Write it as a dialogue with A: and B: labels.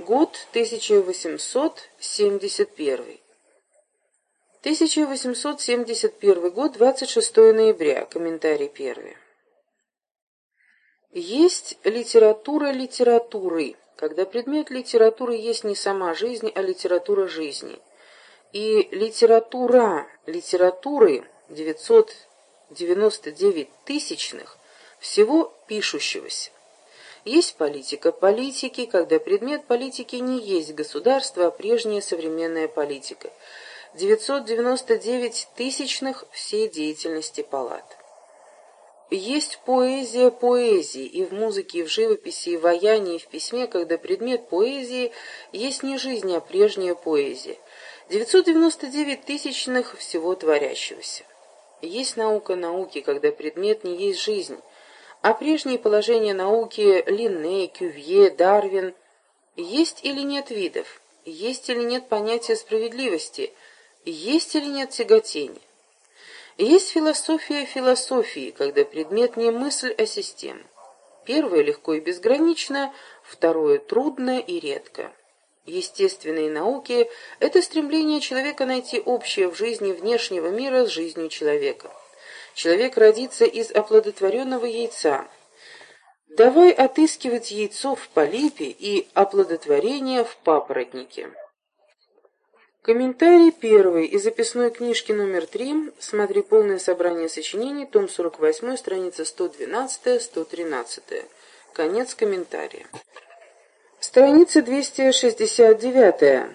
A: Год 1871. 1871 год, 26 ноября. Комментарий первый. Есть литература литературы, когда предмет литературы есть не сама жизнь, а литература жизни. И литература литературы 999 тысячных всего пишущегося. Есть политика политики, когда предмет политики не есть государство, а прежняя современная политика. 999 тысячных всей деятельности палат. Есть поэзия поэзии и в музыке, и в живописи, и в ваянии, и в письме, когда предмет поэзии есть не жизнь, а прежняя поэзия. 999 тысячных всего творящегося. Есть наука науки, когда предмет не есть жизнь, а прежние положения науки Линней, Кювье, Дарвин есть или нет видов, есть или нет понятия справедливости, есть или нет тяготения. Есть философия философии, когда предмет не мысль, а система. Первое легко и безгранично, второе трудно и редко. Естественные науки – это стремление человека найти общее в жизни внешнего мира с жизнью человека. Человек родится из оплодотворенного яйца. Давай отыскивать яйцо в полипе и оплодотворение в папоротнике. Комментарий первый из записной книжки номер 3. Смотри полное собрание сочинений, том 48, страница 112-113. Конец комментария. Страница 269.